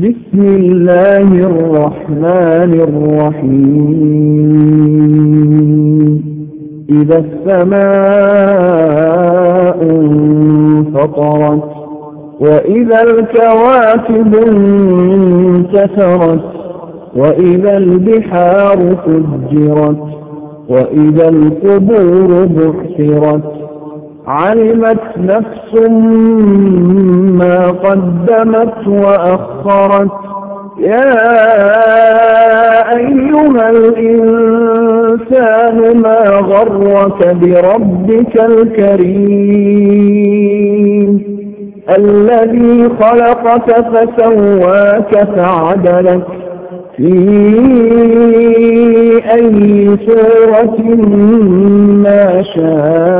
بسم الله الرحمن الرحيم. إذا السماء انفطرت وإذا الكواكب انتثرت وإذا البحار فجرت وإذا القبور بحثرت علمت نفس ما قدمت وأخرت. يا أيها الإنسان ما غرك بربك الكريم؟ الذي خلقك فسواك فعدلك. في أي سورة ما شاء